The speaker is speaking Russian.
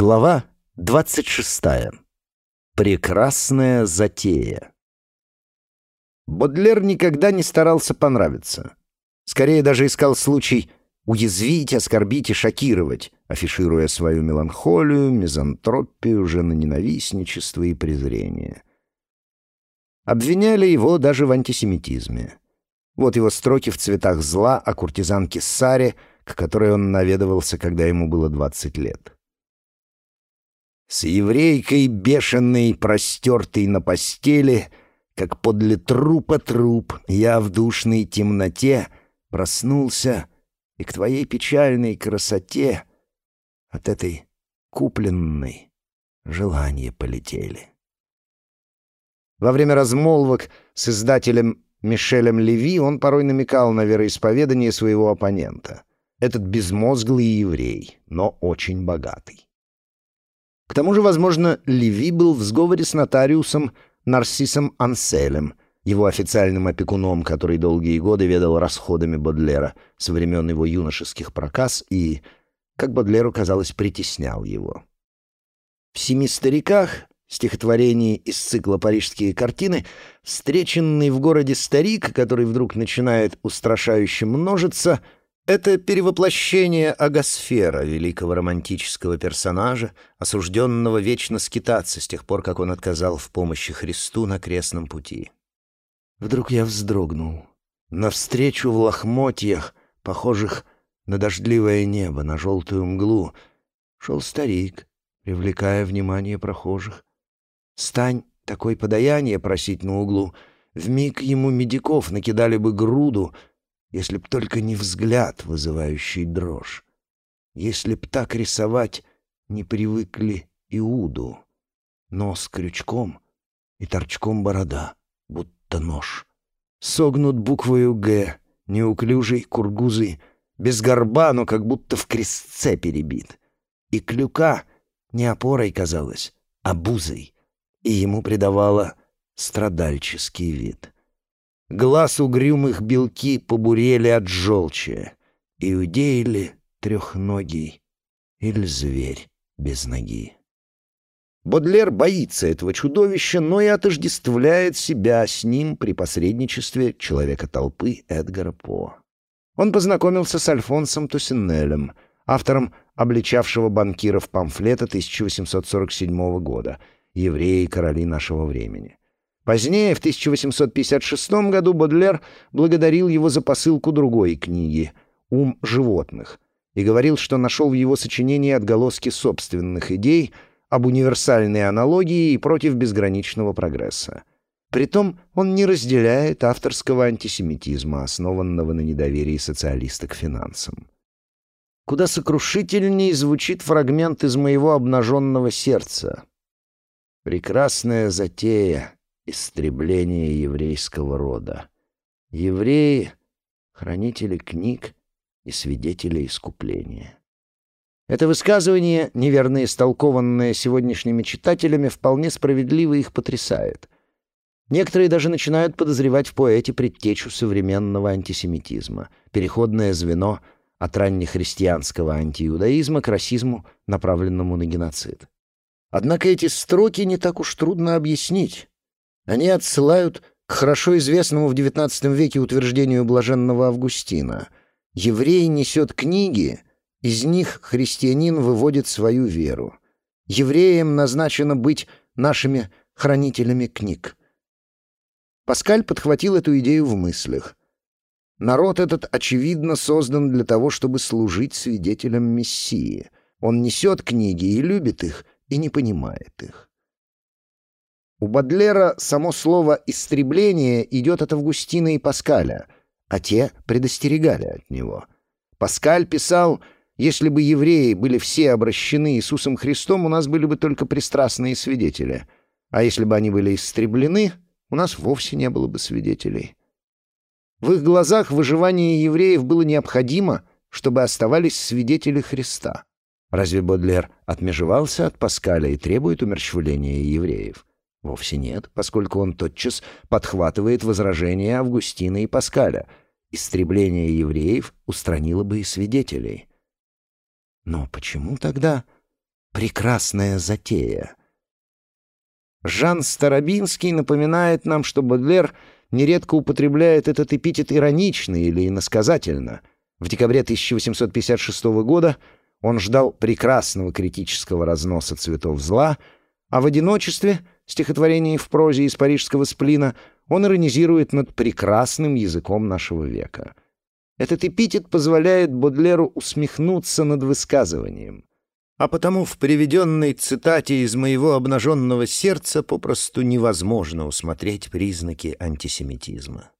Глава 26. Прекрасная затея. Бодлер никогда не старался понравиться. Скорее даже искал случай уязвить, оскорбить и шокировать, афишируя свою меланхолию, мизантропию, женоненавистничество и презрение. Обвиняли его даже в антисемитизме. Вот его строки в «Цветах зла» о куртизанке Саре, к которой он наведывался, когда ему было 20 лет. С еврейкой бешеной, простертой на постели, как подле трупа труп, я в душной темноте проснулся, и к твоей печальной красоте от этой купленной желания полетели. Во время размолвок с издателем Мишелем Леви он порой намекал на вероисповедание своего оппонента. Этот безмозглый еврей, но очень богатый. К тому же, возможно, Леви был в сговоре с нотариусом Нарсисом Анселем, его официальным опекуном, который долгие годы ведал расходами Бодлера со времен его юношеских проказ и, как Бодлеру казалось, притеснял его. В «Семи стариках» стихотворении из цикла «Парижские картины» встреченный в городе старик, который вдруг начинает устрашающе множиться — это перевоплощение Агосфера, великого романтического персонажа, осужденного вечно скитаться с тех пор, как он отказал в помощи Христу на крестном пути. Вдруг я вздрогнул. Навстречу в лохмотьях, похожих на дождливое небо, на желтую мглу, шел старик, привлекая внимание прохожих. «Стань, такой подаяние просить на углу!» Вмиг ему медиков накидали бы груду — если б только не взгляд, вызывающий дрожь. Если б так рисовать не привыкли Иуду. Нос крючком и торчком борода, будто нож. Согнут буквою «Г», неуклюжий, кургузый, без горба, но как будто в крестце перебит. И клюка не опорой казалась, а бузой, и ему придавала страдальческий вид — Глаз угрюмых белки побурели от желчи. Иудей ли трехногий или зверь без ноги? Бодлер боится этого чудовища, но и отождествляет себя с ним при посредничестве человека-толпы Эдгара По. Он познакомился с Альфонсом Тусинелем, автором обличавшего банкиров памфлета 1847 года «Евреи короли нашего времени». Позднее, в 1856 году, Бодлер благодарил его за посылку другой книги «Ум животных» и говорил, что нашел в его сочинении отголоски собственных идей об универсальной аналогии и против безграничного прогресса. Притом он не разделяет авторского антисемитизма, основанного на недоверии социалиста к финансам. Куда сокрушительней звучит фрагмент из моего обнаженного сердца. «Прекрасная затея» истребление еврейского рода. Евреи — хранители книг и свидетели искупления. Это высказывание, неверно истолкованное сегодняшними читателями, вполне справедливо их потрясает. Некоторые даже начинают подозревать в поэте предтечу современного антисемитизма, переходное звено от раннехристианского антииудаизма к расизму, направленному на геноцид. Однако эти строки не так уж трудно объяснить. Они отсылают к хорошо известному в XIX веке утверждению блаженного Августина. «Еврей несет книги, из них христианин выводит свою веру. Евреям назначено быть нашими хранителями книг». Паскаль подхватил эту идею в мыслях. Народ этот, очевидно, создан для того, чтобы служить свидетелем Мессии. Он несет книги и любит их, и не понимает их. У Бадлера само слово «истребление» идет от Августина и Паскаля, а те предостерегали от него. Паскаль писал «Если бы евреи были все обращены Иисусом Христом, у нас были бы только пристрастные свидетели, а если бы они были истреблены, у нас вовсе не было бы свидетелей». В их глазах выживание евреев было необходимо, чтобы оставались свидетели Христа. Разве Бодлер отмежевался от Паскаля и требует умерщвления евреев? Вовсе нет, поскольку он тотчас подхватывает возражения Августина и Паскаля. Истребление евреев устранило бы и свидетелей. Но почему тогда прекрасная затея. Жан Старобинский напоминает нам, что Бодлер нередко употребляет этот эпитет иронично или иносказательно. В декабре 1856 года он ждал прекрасного критического разноса цветов зла, а в одиночестве, стихотворении в прозе из парижского сплина, он иронизирует над прекрасным языком нашего века. Этот эпитет позволяет Бодлеру усмехнуться над высказыванием. А потому в приведенной цитате из моего обнаженного сердца попросту невозможно усмотреть признаки антисемитизма.